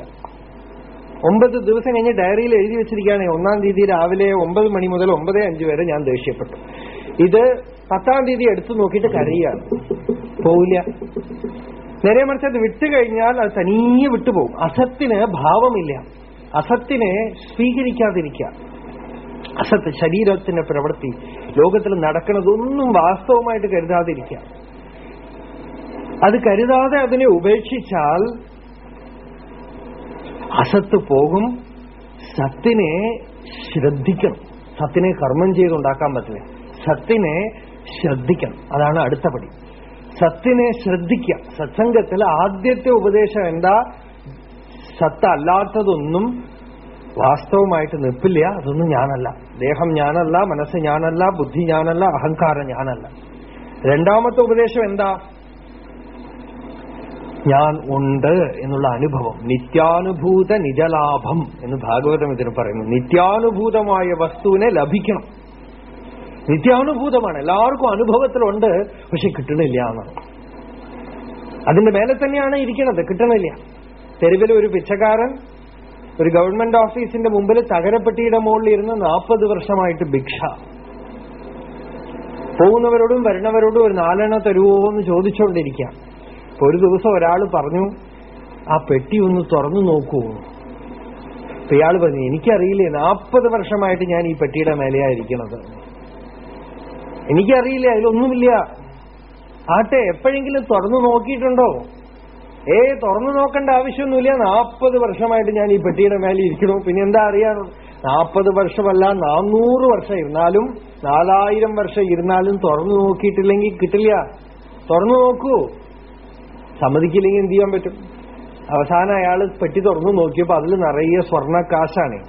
Speaker 1: ഒമ്പത് ദിവസം കഴിഞ്ഞ് ഡയറിയിൽ എഴുതി വെച്ചിരിക്കുകയാണ് ഒന്നാം തീയതി രാവിലെ ഒമ്പത് മണി മുതൽ ഒമ്പത് അഞ്ച് വരെ ഞാൻ ദേഷ്യപ്പെട്ടു. ഇത് പത്താം തീയതി എടുത്തു നോക്കിയിട്ട് കരയാണ് പോവില്ല. നേരെ മറിച്ച് അത് വിട്ടുകഴിഞ്ഞാൽ അത് തനിയെ വിട്ടുപോകും. അസത്തിന് ഭാവമില്ല. അസത്തിനെ സ്വീകരിക്കാതിരിക്കുക. അസത്ത് ശരീരത്തിന്റെ പ്രവൃത്തി ലോകത്തിൽ നടക്കുന്നതൊന്നും വാസ്തവമായിട്ട് കരുതാതിരിക്കുക. അത് കരുതാതെ അതിനെ ഉപേക്ഷിച്ചാൽ അസത്ത് പോകും സത്തിനെ ശ്രദ്ധിക്കണം. സത്തിനെ കർമ്മം ചെയ്തുണ്ടാക്കാൻ പറ്റില്ല. സത്തിനെ ശ്രദ്ധിക്കണം. അതാണ് അടുത്ത പടി. സത്തിനെ ശ്രദ്ധിക്കുക. സത്സംഗത്തിൽ ആദ്യത്തെ ഉപദേശം എന്താ? സത്ത് അല്ലാത്തതൊന്നും വാസ്തവമായിട്ട് നിൽപ്പില്ല അതൊന്നും ഞാനല്ല. ദേഹം ഞാനല്ല മനസ്സ് ഞാനല്ല ബുദ്ധി ഞാനല്ല അഹങ്കാരം ഞാനല്ല. രണ്ടാമത്തെ ഉപദേശം എന്താ? ഞാൻ ഉണ്ട് എന്നുള്ള അനുഭവം. നിത്യാനുഭൂത നിജലാഭം എന്ന് ഭാഗവതം ഇതിന് പറയുന്നു. നിത്യാനുഭൂതമായ വസ്തുവിനെ ലഭിക്കണം. നിത്യാനുഭൂതമാണ്. എല്ലാവർക്കും അനുഭവത്തിലുണ്ട്. പക്ഷെ കിട്ടണില്ല എന്നാണ്. അതിന്റെ മേലെ തന്നെയാണ് ഇരിക്കുന്നത്. കിട്ടണില്ല. തെരുവിൽ ഒരു പിച്ചക്കാരൻ ഒരു ഗവൺമെന്റ് ഓഫീസിന്റെ മുമ്പിൽ തകരപ്പെട്ടിയുടെ മുകളിൽ ഇരുന്ന് നാൽപ്പത് വർഷമായിട്ട് ഭിക്ഷ. പോകുന്നവരോടും വരുന്നവരോടും ഒരു നാലെണ്ണ തരുവോ എന്ന് ചോദിച്ചുകൊണ്ടിരിക്കുക അപ്പൊ ഒരു ദിവസം ഒരാൾ പറഞ്ഞു ആ പെട്ടി ഒന്ന് തുറന്നു നോക്കൂ. അപ്പൊ ഇയാൾ പറഞ്ഞു എനിക്കറിയില്ലേ നാൽപ്പത് വർഷമായിട്ട് ഞാൻ ഈ പെട്ടിയുടെ മേലെയായിരിക്കണത്. എനിക്കറിയില്ല അതിലൊന്നുമില്ല. ആട്ടെ എപ്പോഴെങ്കിലും തുറന്നു നോക്കിയിട്ടുണ്ടോ? ഏ തുറന്നു നോക്കേണ്ട ആവശ്യമൊന്നുമില്ല. നാൽപ്പത് വർഷമായിട്ട് ഞാൻ ഈ പെട്ടിയുടെ മേലെ ഇരിക്കണു പിന്നെ എന്താ അറിയാനോ നാൽപ്പത് വർഷമല്ല നാന്നൂറ് വർഷം ഇരുന്നാലും നാലായിരം വർഷം ഇരുന്നാലും തുറന്നു നോക്കിയിട്ടില്ലെങ്കിൽ കിട്ടില്ല. തുറന്നു നോക്കൂ. സമ്മതിക്കില്ലെങ്കിൽ എന്ത് ചെയ്യാൻ പറ്റും? അവസാനം അയാൾ പെട്ടി തുറന്നു നോക്കിയപ്പോ അതിൽ നിറയെ സ്വർണക്കാശാണ്.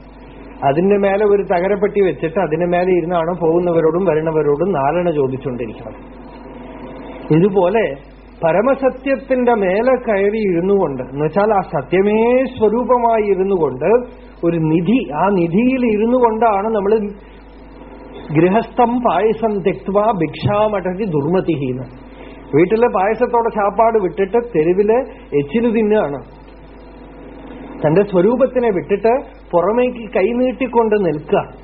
Speaker 1: അതിന്റെ മേലെ ഒരു തകരപ്പെട്ടി വെച്ചിട്ട് അതിന്റെ മേലെ ഇരുന്നാണ് പോകുന്നവരോടും വരുന്നവരോടും നാലെണ്ണ ചോദിച്ചുകൊണ്ടിരിക്കണം. ഇതുപോലെ പരമസത്യത്തിന്റെ മേലെ കയറി ഇരുന്നു കൊണ്ട് എന്നുവെച്ചാൽ ആ സത്യമേ സ്വരൂപമായി ഇരുന്നു കൊണ്ട് ഒരു നിധി ആ നിധിയിൽ ഇരുന്നു കൊണ്ടാണ് നമ്മൾ ഗൃഹസ്ഥം പായസം തെക്വ ഭിക്ഷാമഠതി ദുർമതിഹീന. വീട്ടിലെ പായസത്തോടെ ചാപ്പാട് വിട്ടിട്ട് തെരുവിൽ എച്ചിലു തിന്നാണ്. തന്റെ സ്വരൂപത്തിനെ വിട്ടിട്ട് പുറമേക്ക് കൈനീട്ടിക്കൊണ്ട് നിൽക്കുക.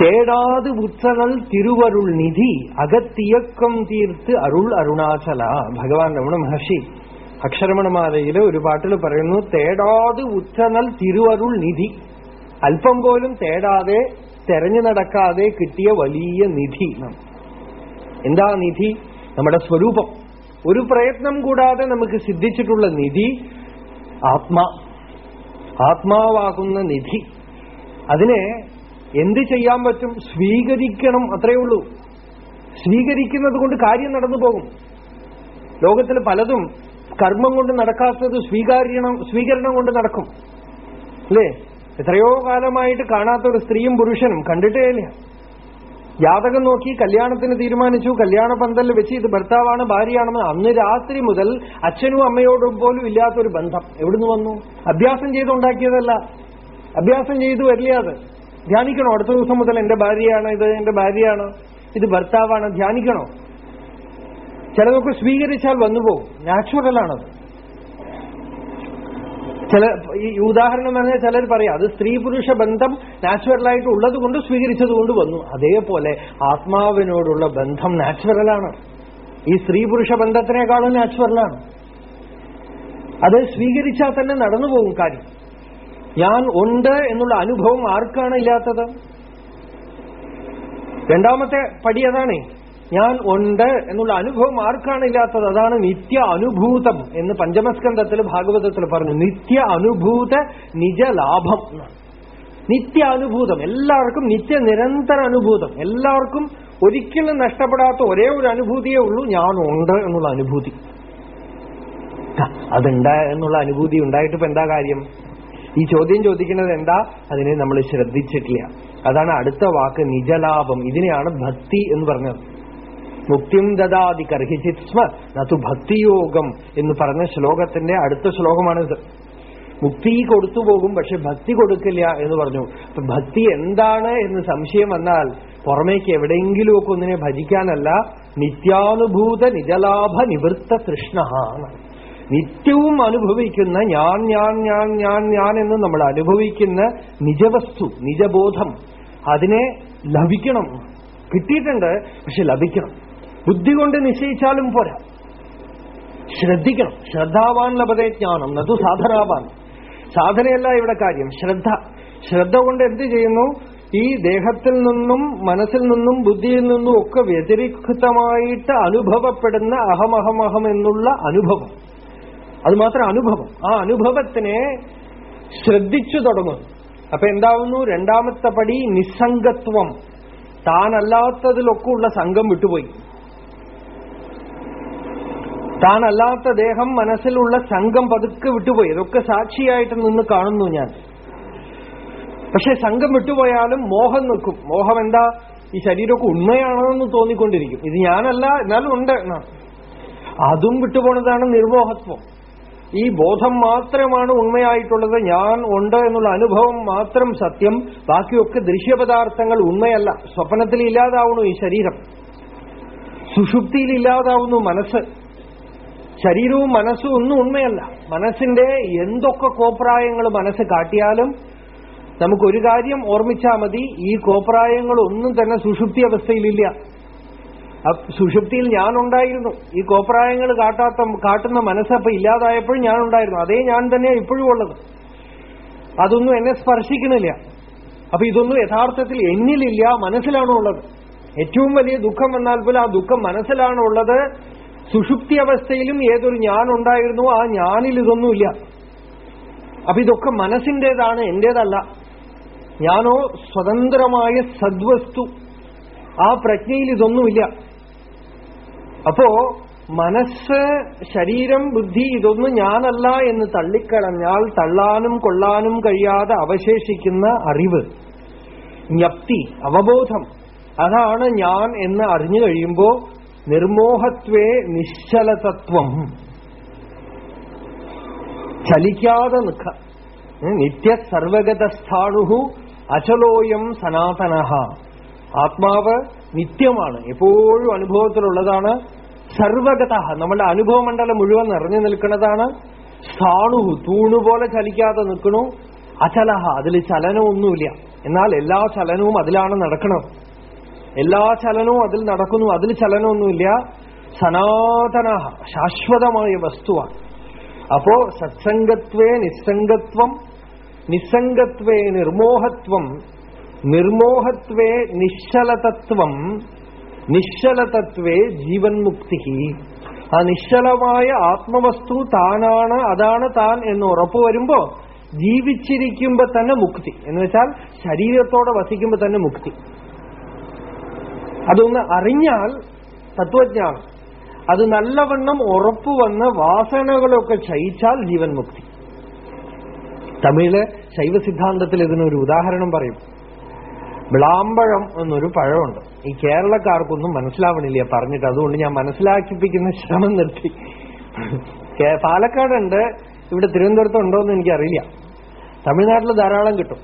Speaker 1: തേടാത് ഉച്ചകൾ തിരുവരുൾ നിധി അകത്തിയക്കം തീർത്ത് അരുൾ അരുണാചല ഭഗവാൻ രമണ മഹർഷി അക്ഷരമണമാലയിൽ ഒരു പാട്ടിൽ പറയുന്നു തേടാത് ഉച്ചനൽ തിരുവരുൾ നിധി അല്പം പോലും തേടാതെ തെരഞ്ഞു നടക്കാതെ കിട്ടിയ വലിയ നിധി എന്താ നിധി? നമ്മുടെ സ്വരൂപം. ഒരു പ്രയത്നം കൂടാതെ നമുക്ക് സിദ്ധിച്ചിട്ടുള്ള നിധി ആത്മാ. ആത്മാവാകുന്ന നിധി. അതിനെ എന്ത് ചെയ്യാൻ പറ്റും? സ്വീകരിക്കണം അത്രയേ ഉള്ളൂ. സ്വീകരിക്കുന്നത് കൊണ്ട് കാര്യം നടന്നു പോകും. ലോകത്തിൽ പലതും കർമ്മം കൊണ്ട് നടക്കാത്തത് സ്വീകാരണം സ്വീകരണം കൊണ്ട് നടക്കും. അല്ലേ? എത്രയോ കാലമായിട്ട് കാണാത്ത ഒരു സ്ത്രീയും പുരുഷനും കണ്ടിട്ടേ ഇല്ല. ജാതകം നോക്കി കല്യാണത്തിന് തീരുമാനിച്ചു. കല്യാണ പന്തലിൽ വെച്ച് ഇത് ഭർത്താവാണ് ഭാര്യയാണെന്ന് അന്ന് രാത്രി മുതൽ അച്ഛനും അമ്മയോടും പോലും ഇല്ലാത്തൊരു ബന്ധം എവിടുന്ന് വന്നു? അഭ്യാസം ചെയ്തുണ്ടാക്കിയതല്ല. അഭ്യാസം ചെയ്തു വരില്ല അത്? ധ്യാനിക്കണം? അടുത്ത ദിവസം മുതൽ എന്റെ ഭാര്യയാണ് ഇത് എന്റെ ഭാര്യയാണ് ഇത് ഭർത്താവാണ് ധ്യാനിക്കണോ? ചിലതൊക്കെ സ്വീകരിച്ചാൽ വന്നുപോകും നാച്ചുറലാണത് ചില ഈ ഉദാഹരണം പറഞ്ഞാൽ ചിലർ പറയാം അത് സ്ത്രീ പുരുഷ ബന്ധം നാച്ചുറലായിട്ട് ഉള്ളത് കൊണ്ട് സ്വീകരിച്ചതുകൊണ്ട് വന്നു. അതേപോലെ ആത്മാവിനോടുള്ള ബന്ധം നാച്ചുറലാണ് ഈ സ്ത്രീ പുരുഷ ബന്ധത്തിനേക്കാളും നാച്ചുറലാണ് അത് സ്വീകരിച്ചാൽ തന്നെ നടന്നു പോകും കാര്യം. ഞാൻ ഉണ്ട് എന്നുള്ള അനുഭവം ആർക്കാണ് ഇല്ലാത്തത്? രണ്ടാമത്തെ പടി അതാണ്. ഞാൻ ഉണ്ട് എന്നുള്ള അനുഭവം ആർക്കാണ് ഇല്ലാത്തത്? അതാണ് നിത്യ അനുഭൂതം എന്ന് പഞ്ചമസ്കന്ധത്തിൽ ഭാഗവതത്തിൽ പറഞ്ഞു. നിത്യ അനുഭൂത നിജലാഭം നിത്യ അനുഭൂതം. എല്ലാവർക്കും നിത്യ നിരന്തര അനുഭൂതം. എല്ലാവർക്കും ഒരിക്കലും നഷ്ടപ്പെടാത്ത ഒരേ ഒരു അനുഭൂതിയേ ഉള്ളൂ ഞാൻ ഉണ്ട് എന്നുള്ള അനുഭൂതി. അതുണ്ട് എന്നുള്ള അനുഭൂതി ഉണ്ടായിട്ട് ഇപ്പൊ എന്താ കാര്യം? ഈ ചോദ്യം ചോദിക്കുന്നത് എന്താ? അതിനെ നമ്മൾ ശ്രദ്ധിച്ചിട്ടില്ല. അതാണ് അടുത്ത വാക്ക് നിജലാഭം. ഇതിനെയാണ് ഭക്തി എന്ന് പറഞ്ഞത്. മുക്തിം ദദാതി കർഹിചിത് സ്മ. നതു ഭക്തിയോഗം എന്ന് പറഞ്ഞ ശ്ലോകത്തിന്റെ അടുത്ത ശ്ലോകമാണിത്. മുക്തി കൊടുത്തു പോകും പക്ഷെ ഭക്തി കൊടുക്കില്ല എന്ന് പറഞ്ഞു. അപ്പൊ ഭക്തി എന്താണ് എന്ന് സംശയം വന്നാൽ പുറമേക്ക് എവിടെയെങ്കിലുമൊക്കെ ഒന്നിനെ ഭജിക്കാനല്ല നിത്യാനുഭൂത നിജലാഭ നിവൃത്ത തൃഷ്ണ നിത്യവും അനുഭവിക്കുന്ന ഞാൻ ഞാൻ ഞാൻ ഞാൻ ഞാൻ എന്ന് നമ്മൾ അനുഭവിക്കുന്ന നിജവസ്തു നിജബോധം അതിനെ ലഭിക്കണം. കിട്ടിയിട്ടുണ്ട് പക്ഷെ ലഭിക്കണം. ബുദ്ധി കൊണ്ട് നിശ്ചയിച്ചാലും പോരാ. ശ്രദ്ധിക്കണം. ശ്രദ്ധാവാൻ ലഭതേ ജ്ഞാനം. നതു സാധനാവാൻ. സാധനയല്ല ഇവിടെ കാര്യം. ശ്രദ്ധ. ശ്രദ്ധ കൊണ്ട് എന്ത് ചെയ്യുന്നു? ഈ ദേഹത്തിൽ നിന്നും മനസ്സിൽ നിന്നും ബുദ്ധിയിൽ നിന്നും ഒക്കെ വ്യതിരിക്തമായിട്ട് അനുഭവപ്പെടുന്ന അഹമഹമഹം എന്നുള്ള അനുഭവം. അത് മാത്രം അനുഭവം. ആ അനുഭവത്തിനെ ശ്രദ്ധിച്ചു തുടങ്ങും. അപ്പൊ എന്താവുന്നു? രണ്ടാമത്തെ പടി നിസ്സംഗത്വം. താനല്ലാത്തതിലൊക്കെ ഉള്ള സംഘം വിട്ടുപോയി. താനല്ലാത്ത ദേഹം മനസ്സിലുള്ള സംഘം പതുക്കെ വിട്ടുപോയി. ഇതൊക്കെ സാക്ഷിയായിട്ട് നിന്ന് കാണുന്നു ഞാൻ. പക്ഷെ സംഘം വിട്ടുപോയാലും മോഹം നിൽക്കും. മോഹം എന്താ? ഈ ശരീരമൊക്കെ ഉണ്മയാണെന്ന് തോന്നിക്കൊണ്ടിരിക്കും. ഇത് ഞാനല്ല എന്നാലും ഉണ്ട്. അതും വിട്ടുപോണതാണ് നിർമോഹത്വം ഈ ബോധം മാത്രമാണ് ഉണ്മയായിട്ടുള്ളത്. ഞാൻ ഉണ്ട് എന്നുള്ള അനുഭവം മാത്രം സത്യം. ബാക്കിയൊക്കെ ദൃശ്യപദാർത്ഥങ്ങൾ ഉണ്മയല്ല. സ്വപ്നത്തിൽ ഇല്ലാതാവുന്നു ഈ ശരീരം. സുഷുപ്തിയിൽ ഇല്ലാതാവുന്നു മനസ്സ്. ശരീരവും മനസ്സും ഒന്നും ഉണ്മയല്ല. മനസ്സിന്റെ എന്തൊക്കെ കോപ്രായങ്ങൾ മനസ്സ് കാട്ടിയാലും നമുക്കൊരു കാര്യം ഓർമ്മിച്ചാൽ മതി. ഈ കോപ്രായങ്ങളൊന്നും തന്നെ സുഷുപ്തി അവസ്ഥയിലില്ല. സുഷുപ്തിയിൽ ഞാനുണ്ടായിരുന്നു. ഈ കോപ്രായങ്ങൾ കാട്ടാത്ത കാട്ടുന്ന മനസ്സപ്പൊ ഇല്ലാതായപ്പോഴും ഞാനുണ്ടായിരുന്നു. അതേ ഞാൻ തന്നെയാണ് ഇപ്പോഴും ഉള്ളത്. അതൊന്നും എന്നെ സ്പർശിക്കുന്നില്ല. അപ്പൊ ഇതൊന്നും യഥാർത്ഥത്തിൽ എന്നിലില്ല മനസ്സിലാണോ ഉള്ളത് ഏറ്റവും വലിയ ദുഃഖം വന്നാൽ പോലും ആ ദുഃഖം മനസ്സിലാണോ ഉള്ളത് സുഷുപ്തി അവസ്ഥയിലും ഏതൊരു ഞാൻ ഉണ്ടായിരുന്നു ആ ഞാനിൽ ഇതൊന്നുമില്ല. അപ്പൊ ഇതൊക്കെ മനസ്സിന്റേതാണ് എന്റേതല്ല. ഞാനോ സ്വതന്ത്രമായ സദ്വസ്തു. ആ പ്രജ്ഞയിൽ ഇതൊന്നുമില്ല. അപ്പോ മനസ്സ് ശരീരം ബുദ്ധി ഇതൊന്നും ഞാനല്ല എന്ന് തള്ളിക്കളഞ്ഞാൽ തള്ളാനും കൊള്ളാനും കഴിയാതെ അവശേഷിക്കുന്ന അറിവ് ജ്ഞപ്തി അവബോധം അതാണ് ഞാൻ എന്ന് അറിഞ്ഞു കഴിയുമ്പോ നിർമോഹത്വേ നിശ്ചലതത്വം. ചലിക്കാതെ നിൽക്ക. നിത്യ സർവഗതസ്ഥാണുഹു അചലോയം സനാതന ആത്മാവ് നിത്യമാണ്. എപ്പോഴും അനുഭവത്തിലുള്ളതാണ്. സർവഗത നമ്മുടെ അനുഭവമണ്ഡലം മുഴുവൻ നിറഞ്ഞു നിൽക്കുന്നതാണ്. സ്ഥാണുഹു തൂണുപോലെ ചലിക്കാതെ നിൽക്കണു അചലഹ അതിൽ ചലനമൊന്നുമില്ല. എന്നാൽ എല്ലാ ചലനവും അതിലാണ് നടക്കണം എല്ലാ ചലനവും അതിൽ നടക്കുന്നു അതിൽ ചലനമൊന്നുമില്ല. സനാതന ശാശ്വതമായ വസ്തുവാണ്. അപ്പോ സത്സംഗത്വേ നിസ്സംഗത്വം നിസ്സംഗത്വേ നിർമോഹത്വം നിർമോഹത്വേ നിശ്ചലതത്വം നിശ്ചലതത്വേ ജീവൻ മുക്തി ആ നിശ്ചലമായ ആത്മവസ്തു താനാണ് അതാണ് താൻ എന്ന് ഉറപ്പുവരുമ്പോ ജീവിച്ചിരിക്കുമ്പോ തന്നെ മുക്തി. എന്ന് വെച്ചാൽ ശരീരത്തോടെ വസിക്കുമ്പോ തന്നെ മുക്തി. അതൊന്ന് അറിഞ്ഞാൽ തത്വജ്ഞാനം. അത് നല്ലവണ്ണം ഉറപ്പുവന്ന് വാസനകളൊക്കെ ക്ഷയിച്ചാൽ ജീവൻ മുക്തി തമിഴിൽ ശൈവ സിദ്ധാന്തത്തിൽ ഇതിനൊരു ഉദാഹരണം പറയും. വിളാമ്പഴം എന്നൊരു പഴമുണ്ട്. ഈ കേരളക്കാർക്കൊന്നും മനസ്സിലാവണില്ല പറഞ്ഞിട്ട്. അതുകൊണ്ട് ഞാൻ മനസ്സിലാക്കിപ്പിക്കുന്ന ശ്രമം നിർത്തി. പാലക്കാടുണ്ട്. ഇവിടെ തിരുവനന്തപുരത്ത് ഉണ്ടോ എന്ന് എനിക്കറിയില്ല. തമിഴ്നാട്ടിൽ ധാരാളം കിട്ടും.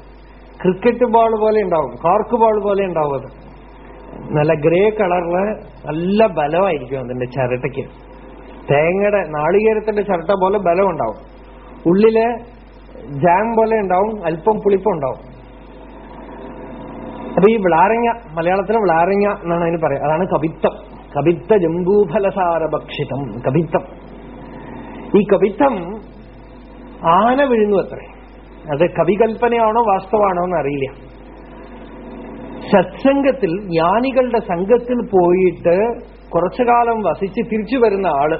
Speaker 1: ക്രിക്കറ്റ് ബോൾ പോലെ ഉണ്ടാവും. കോർക്ക് ബോൾ പോലെ ഉണ്ടാവും അത്. നല്ല ഗ്രേ കളറിൽ നല്ല ബലമായിരിക്കും അതിന്റെ ചിരട്ടയ്ക്ക്. തേങ്ങയുടെ നാളികേരത്തിന്റെ ചിരട്ട പോലെ ബലം ഉണ്ടാവും ഉള്ളിൽ ജാം പോലെ ഉണ്ടാവും. അല്പം പുളിപ്പം ഉണ്ടാവും അപ്പൊ ഈ വിളാരങ്ങ മലയാളത്തിലെ വിളാരങ്ങ എന്നാണ് അതിന് പറയാം അതാണ് കവിത്തം കവിത്ത ജംബൂഫലസാര ഭക്ഷിതം കവിത്തം ഈ കവിത്തം ആന വിഴുങ്ങു അത്രേ. അത് കവികൽപ്പനയാണോ വാസ്തവാണോ എന്ന് അറിയില്ല സത്സംഗത്തിൽ ജ്ഞാനികളുടെ സംഘത്തിൽ പോയിട്ട് കുറച്ചു കാലം വസിച്ച് തിരിച്ചു വരുന്ന ആൾ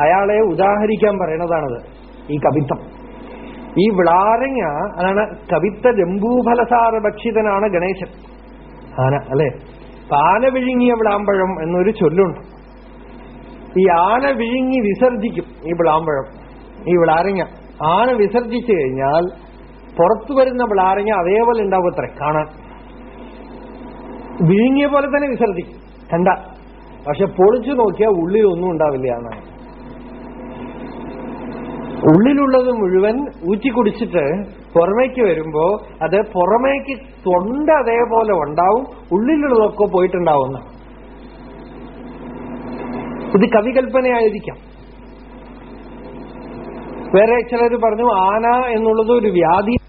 Speaker 1: അയാളെ ഉദാഹരിക്കാൻ പറയണതാണത് ഈ കവിത്തം ഈ വിളാരങ്ങ അതാണ് കവിത്ത ജംബൂഫലസാര ഭക്ഷിതനാണ് ഗണേശൻ. ആന അല്ലെ? ആന വിഴുങ്ങിയ വിളാമ്പഴം എന്നൊരു ചൊല്ലുണ്ട്. ഈ ആന വിഴുങ്ങി വിസർജിക്കും ഈ വിളാമ്പഴം ഈ വിളാരങ്ങ. ആന വിസർജിച്ചു കഴിഞ്ഞാൽ പുറത്തു വരുന്ന വിളാരങ്ങ അതേപോലെ ഉണ്ടാവും അത്ര കാണാൻ. വിഴുങ്ങിയ പോലെ തന്നെ വിസർജിക്കും കണ്ട. പക്ഷെ പൊളിച്ചു നോക്കിയാൽ ഉള്ളിൽ ഒന്നും ഉണ്ടാവില്ല എന്നാണ് ഉള്ളിലുള്ളത് മുഴുവൻ ഊറ്റി കുടിച്ചിട്ട് പുറമേക്ക് വരുമ്പോ അത് പുറമേക്ക് തൊണ്ട അതേപോലെ ഉണ്ടാവും ഉള്ളിലുള്ളതൊക്കെ പോയിട്ടുണ്ടാവുന്ന. ഇത് കവികൽപ്പനയായിരിക്കാം. വേറെ ചിലർ പറഞ്ഞു ആന എന്നുള്ളത് ഒരു വ്യാധി